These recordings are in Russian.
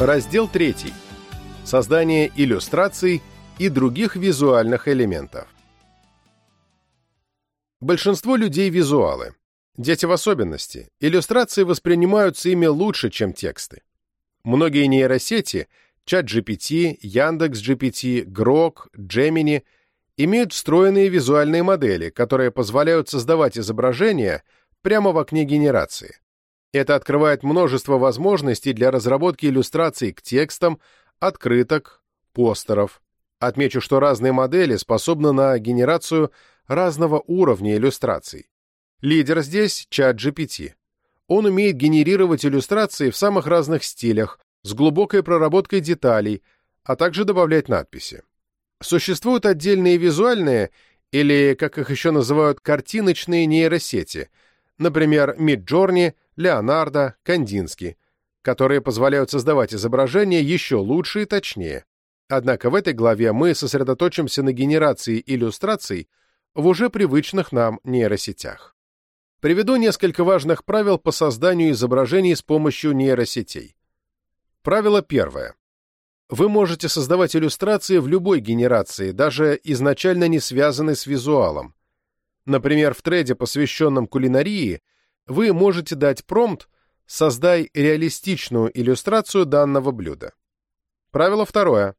Раздел 3. Создание иллюстраций и других визуальных элементов. Большинство людей – визуалы. Дети в особенности. Иллюстрации воспринимаются ими лучше, чем тексты. Многие нейросети – ChatGPT, Яндекс.GPT, Grok, Gemini – имеют встроенные визуальные модели, которые позволяют создавать изображения прямо в окне генерации. Это открывает множество возможностей для разработки иллюстраций к текстам, открыток, постеров. Отмечу, что разные модели способны на генерацию разного уровня иллюстраций. Лидер здесь — ChatGPT. Он умеет генерировать иллюстрации в самых разных стилях, с глубокой проработкой деталей, а также добавлять надписи. Существуют отдельные визуальные, или, как их еще называют, картиночные нейросети, например, Midjourney Леонардо, Кандинский, которые позволяют создавать изображения еще лучше и точнее. Однако в этой главе мы сосредоточимся на генерации иллюстраций в уже привычных нам нейросетях. Приведу несколько важных правил по созданию изображений с помощью нейросетей. Правило первое. Вы можете создавать иллюстрации в любой генерации, даже изначально не связанной с визуалом. Например, в треде, посвященном кулинарии, вы можете дать промпт «Создай реалистичную иллюстрацию данного блюда». Правило второе.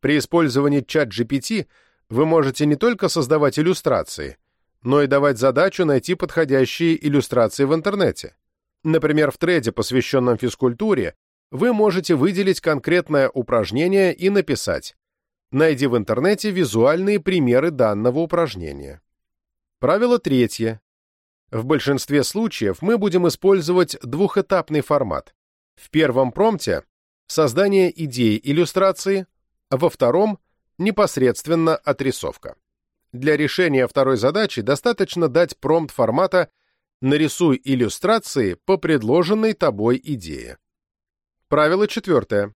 При использовании чат GPT вы можете не только создавать иллюстрации, но и давать задачу найти подходящие иллюстрации в интернете. Например, в треде, посвященном физкультуре, вы можете выделить конкретное упражнение и написать «Найди в интернете визуальные примеры данного упражнения». Правило третье. В большинстве случаев мы будем использовать двухэтапный формат. В первом промпте – создание идеи иллюстрации, во втором – непосредственно отрисовка. Для решения второй задачи достаточно дать промпт формата «Нарисуй иллюстрации по предложенной тобой идее». Правило четвертое.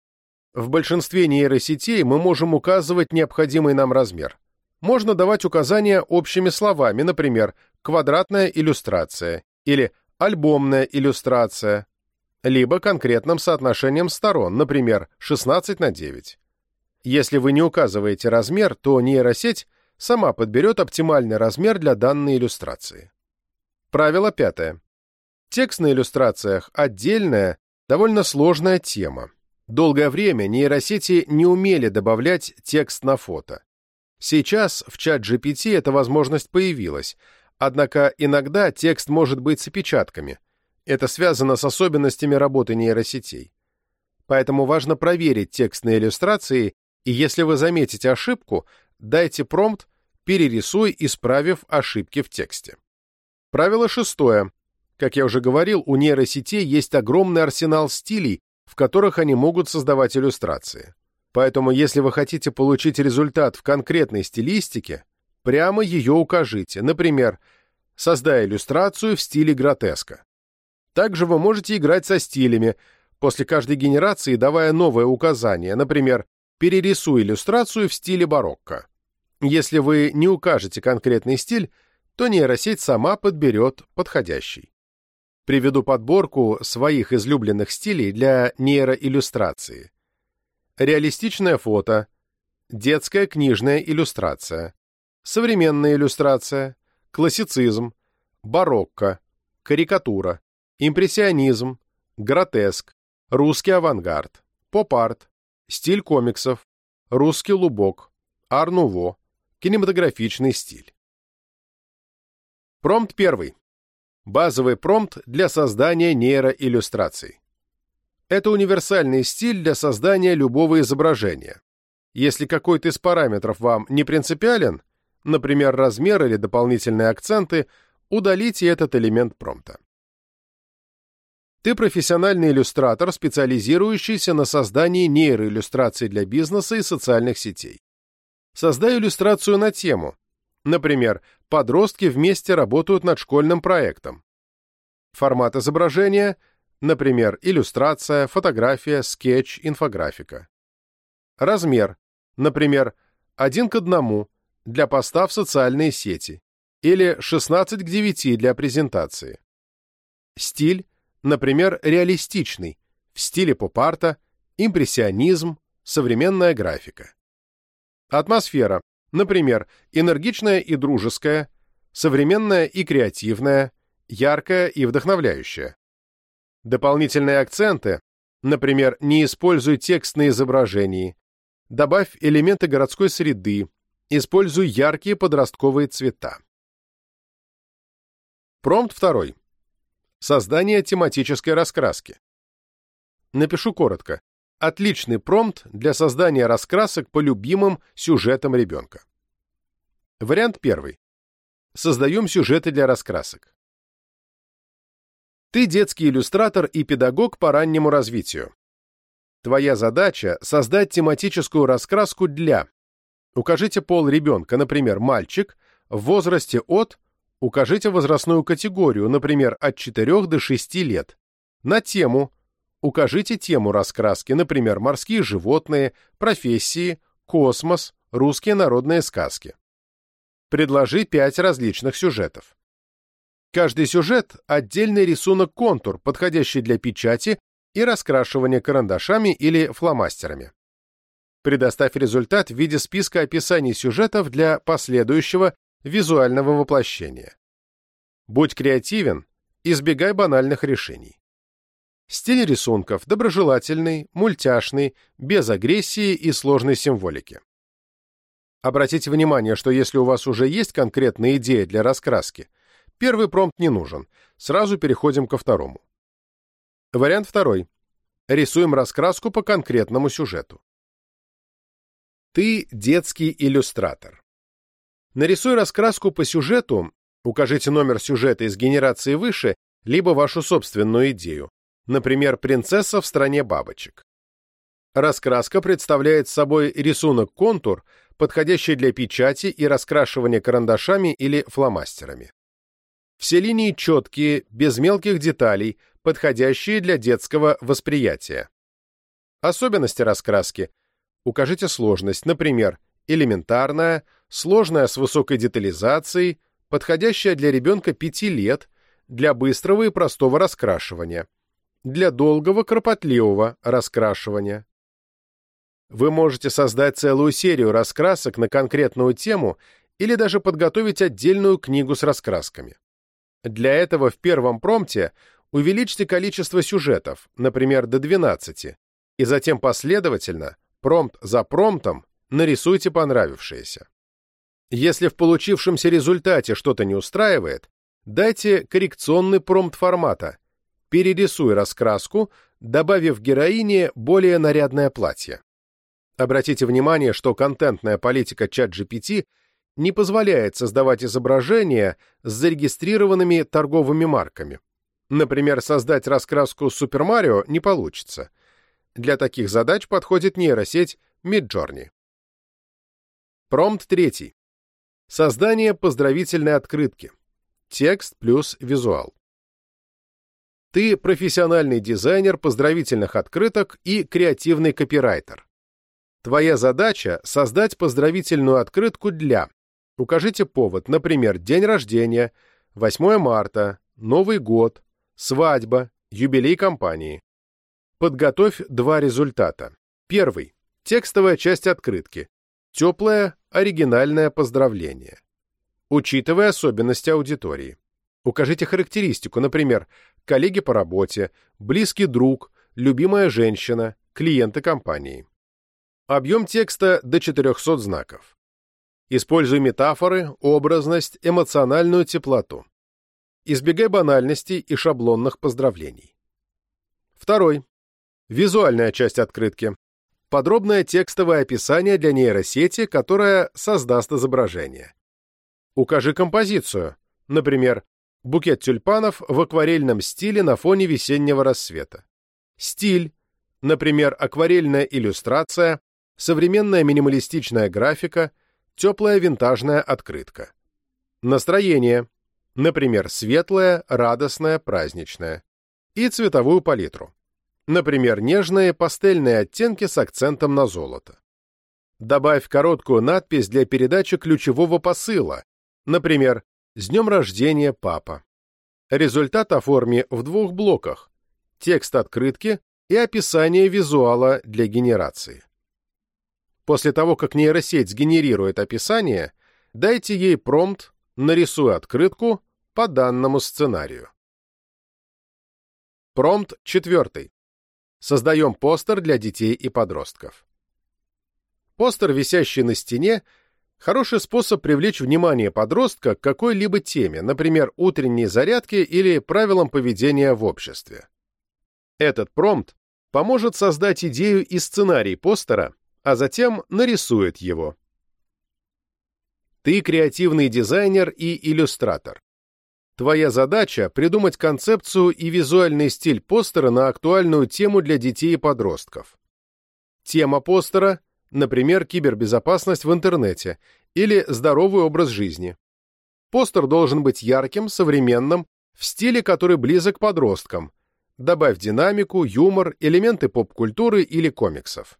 В большинстве нейросетей мы можем указывать необходимый нам размер. Можно давать указания общими словами, например, квадратная иллюстрация или альбомная иллюстрация, либо конкретным соотношением сторон, например, 16 на 9. Если вы не указываете размер, то нейросеть сама подберет оптимальный размер для данной иллюстрации. Правило пятое. Текст на иллюстрациях – отдельная, довольно сложная тема. Долгое время нейросети не умели добавлять текст на фото. Сейчас в чат GPT эта возможность появилась, однако иногда текст может быть с опечатками. Это связано с особенностями работы нейросетей. Поэтому важно проверить текст на иллюстрации, и если вы заметите ошибку, дайте промпт «Перерисуй, исправив ошибки в тексте». Правило шестое. Как я уже говорил, у нейросетей есть огромный арсенал стилей, в которых они могут создавать иллюстрации. Поэтому, если вы хотите получить результат в конкретной стилистике, прямо ее укажите, например, создая иллюстрацию в стиле гротеска. Также вы можете играть со стилями, после каждой генерации давая новое указание, например, перерисуй иллюстрацию в стиле барокко. Если вы не укажете конкретный стиль, то нейросеть сама подберет подходящий. Приведу подборку своих излюбленных стилей для нейроиллюстрации реалистичное фото, детская книжная иллюстрация, современная иллюстрация, классицизм, барокко, карикатура, импрессионизм, гротеск, русский авангард, поп-арт, стиль комиксов, русский лубок, ар-нуво, кинематографичный стиль. Промпт первый. Базовый промпт для создания нейроиллюстраций. Это универсальный стиль для создания любого изображения. Если какой-то из параметров вам не принципиален, например, размер или дополнительные акценты, удалите этот элемент промпта. Ты профессиональный иллюстратор, специализирующийся на создании нейроиллюстраций для бизнеса и социальных сетей. Создай иллюстрацию на тему. Например, подростки вместе работают над школьным проектом. Формат изображения Например, иллюстрация, фотография, скетч, инфографика. Размер. Например, 1 к 1 для поста в социальные сети или 16 к 9 для презентации. Стиль. Например, реалистичный, в стиле поп-арта импрессионизм, современная графика. Атмосфера, например, энергичная и дружеская, современная и креативная, яркая и вдохновляющая. Дополнительные акценты, например, не используй текст на изображении, добавь элементы городской среды, используй яркие подростковые цвета. Промпт второй. Создание тематической раскраски. Напишу коротко. Отличный промпт для создания раскрасок по любимым сюжетам ребенка. Вариант первый. Создаем сюжеты для раскрасок. Ты детский иллюстратор и педагог по раннему развитию. Твоя задача – создать тематическую раскраску для. Укажите пол ребенка, например, мальчик, в возрасте от, укажите возрастную категорию, например, от 4 до 6 лет, на тему, укажите тему раскраски, например, морские животные, профессии, космос, русские народные сказки. Предложи пять различных сюжетов. Каждый сюжет – отдельный рисунок-контур, подходящий для печати и раскрашивания карандашами или фломастерами. Предоставь результат в виде списка описаний сюжетов для последующего визуального воплощения. Будь креативен, избегай банальных решений. Стиль рисунков доброжелательный, мультяшный, без агрессии и сложной символики. Обратите внимание, что если у вас уже есть конкретная идея для раскраски, первый промпт не нужен, сразу переходим ко второму. Вариант второй. Рисуем раскраску по конкретному сюжету. Ты детский иллюстратор. Нарисуй раскраску по сюжету, укажите номер сюжета из генерации выше, либо вашу собственную идею, например, «Принцесса в стране бабочек». Раскраска представляет собой рисунок-контур, подходящий для печати и раскрашивания карандашами или фломастерами. Все линии четкие, без мелких деталей, подходящие для детского восприятия. Особенности раскраски. Укажите сложность, например, элементарная, сложная с высокой детализацией, подходящая для ребенка 5 лет, для быстрого и простого раскрашивания, для долгого кропотливого раскрашивания. Вы можете создать целую серию раскрасок на конкретную тему или даже подготовить отдельную книгу с раскрасками. Для этого в первом промпте увеличьте количество сюжетов, например, до 12, и затем последовательно, промпт за промптом, нарисуйте понравившееся. Если в получившемся результате что-то не устраивает, дайте коррекционный промпт формата, перерисуй раскраску, добавив героине более нарядное платье. Обратите внимание, что контентная политика ChatGPT не позволяет создавать изображения с зарегистрированными торговыми марками. Например, создать раскраску Super Mario не получится. Для таких задач подходит нейросеть Midjourney. Промпт третий. Создание поздравительной открытки. Текст плюс визуал. Ты профессиональный дизайнер поздравительных открыток и креативный копирайтер. Твоя задача — создать поздравительную открытку для. Укажите повод, например, день рождения, 8 марта, Новый год, свадьба, юбилей компании. Подготовь два результата. Первый. Текстовая часть открытки. Теплое, оригинальное поздравление. Учитывая особенности аудитории. Укажите характеристику, например, коллеги по работе, близкий друг, любимая женщина, клиенты компании. Объем текста до 400 знаков. Используй метафоры, образность, эмоциональную теплоту. Избегай банальностей и шаблонных поздравлений. Второй. Визуальная часть открытки. Подробное текстовое описание для нейросети, которая создаст изображение. Укажи композицию, например, букет тюльпанов в акварельном стиле на фоне весеннего рассвета. Стиль, например, акварельная иллюстрация, современная минималистичная графика, теплая винтажная открытка. Настроение, например, светлое, радостное, праздничное. И цветовую палитру. Например, нежные пастельные оттенки с акцентом на золото. Добавь короткую надпись для передачи ключевого посыла, например, «С днем рождения, папа». Результат оформи в двух блоках. Текст открытки, и описание визуала для генерации. После того, как нейросеть сгенерирует описание, дайте ей промпт «Нарисуй открытку по данному сценарию». Промпт четвертый. Создаем постер для детей и подростков. Постер, висящий на стене, хороший способ привлечь внимание подростка к какой-либо теме, например, утренней зарядке или правилам поведения в обществе. Этот промпт поможет создать идею и сценарий постера, а затем нарисует его. Ты креативный дизайнер и иллюстратор. Твоя задача – придумать концепцию и визуальный стиль постера на актуальную тему для детей и подростков. Тема постера например, кибербезопасность в интернете или здоровый образ жизни. Постер должен быть ярким, современным, в стиле, который близок подросткам. Добавь динамику, юмор, элементы поп-культуры или комиксов.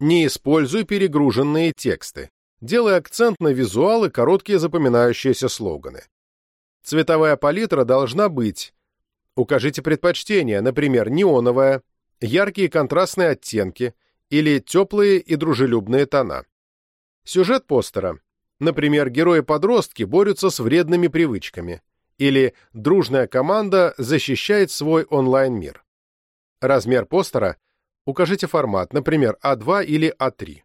Не используй перегруженные тексты. Делай акцент на визуалы, короткие запоминающиеся слоганы. Цветовая палитра должна быть. Укажите предпочтение, например, неоновая, яркие контрастные оттенки – или теплые и дружелюбные тона. Сюжет постера. Например, герои-подростки борются с вредными привычками. Или дружная команда защищает свой онлайн-мир. Размер постера. Укажите формат, например, А2 или А3.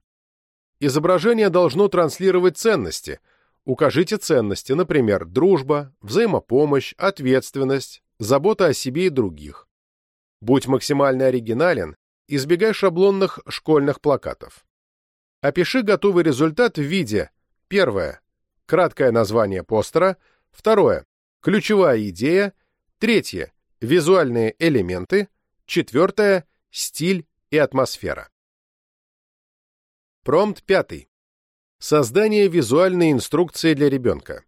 Изображение должно транслировать ценности. Укажите ценности, например, дружба, взаимопомощь, ответственность, забота о себе и других. Будь максимально оригинален избегай шаблонных школьных плакатов. Опиши готовый результат в виде первое – краткое название постера, второе – ключевая идея, третье – визуальные элементы, четвертое – стиль и атмосфера. Промпт пятый. Создание визуальной инструкции для ребенка.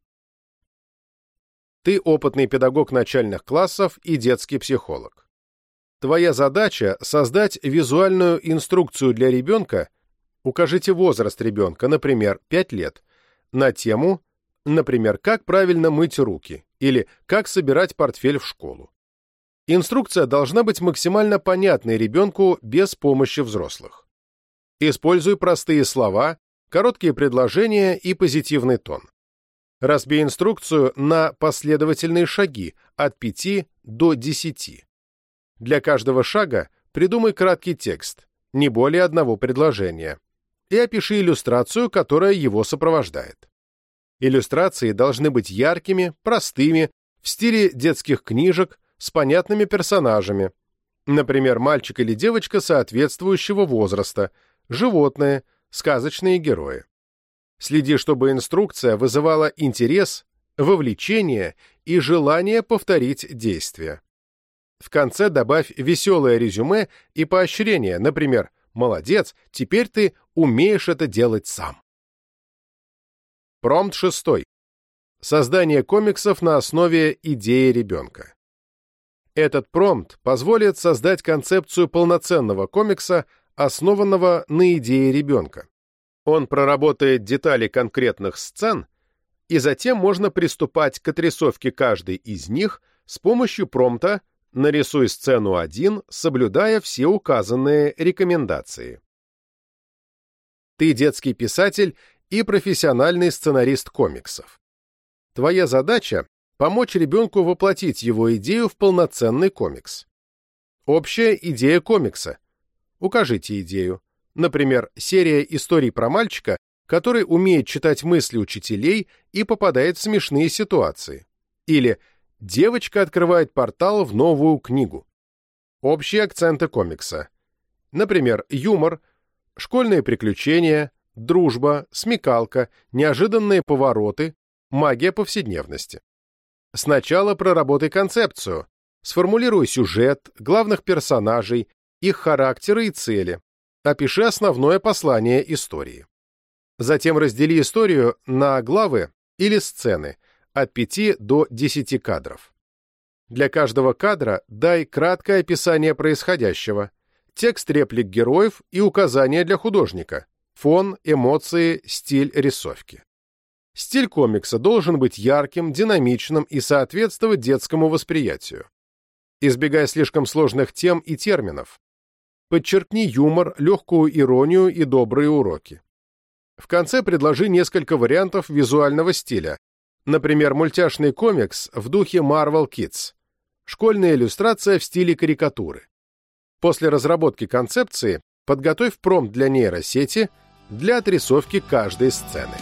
Ты опытный педагог начальных классов и детский психолог. Твоя задача – создать визуальную инструкцию для ребенка, укажите возраст ребенка, например, 5 лет, на тему, например, как правильно мыть руки или как собирать портфель в школу. Инструкция должна быть максимально понятной ребенку без помощи взрослых. Используй простые слова, короткие предложения и позитивный тон. Разбей инструкцию на последовательные шаги от 5 до 10. Для каждого шага придумай краткий текст, не более одного предложения, и опиши иллюстрацию, которая его сопровождает. Иллюстрации должны быть яркими, простыми, в стиле детских книжек, с понятными персонажами, например, мальчик или девочка соответствующего возраста, животные, сказочные герои. Следи, чтобы инструкция вызывала интерес, вовлечение и желание повторить действие. В конце добавь веселое резюме и поощрение, например, «Молодец, теперь ты умеешь это делать сам». Промпт шестой. Создание комиксов на основе идеи ребенка. Этот промпт позволит создать концепцию полноценного комикса, основанного на идее ребенка. Он проработает детали конкретных сцен, и затем можно приступать к отрисовке каждой из них с помощью промпта Нарисуй сцену 1, соблюдая все указанные рекомендации. Ты детский писатель и профессиональный сценарист комиксов. Твоя задача – помочь ребенку воплотить его идею в полноценный комикс. Общая идея комикса. Укажите идею. Например, серия историй про мальчика, который умеет читать мысли учителей и попадает в смешные ситуации. Или Девочка открывает портал в новую книгу. Общие акценты комикса. Например, юмор, школьные приключения, дружба, смекалка, неожиданные повороты, магия повседневности. Сначала проработай концепцию. Сформулируй сюжет, главных персонажей, их характеры и цели. Опиши основное послание истории. Затем раздели историю на главы или сцены, от 5 до 10 кадров. Для каждого кадра дай краткое описание происходящего, текст реплик героев и указания для художника, фон, эмоции, стиль рисовки. Стиль комикса должен быть ярким, динамичным и соответствовать детскому восприятию. Избегай слишком сложных тем и терминов. Подчеркни юмор, легкую иронию и добрые уроки. В конце предложи несколько вариантов визуального стиля, например, мультяшный комикс в духе Marvel Kids, школьная иллюстрация в стиле карикатуры. После разработки концепции подготовь промпт для нейросети для отрисовки каждой сцены.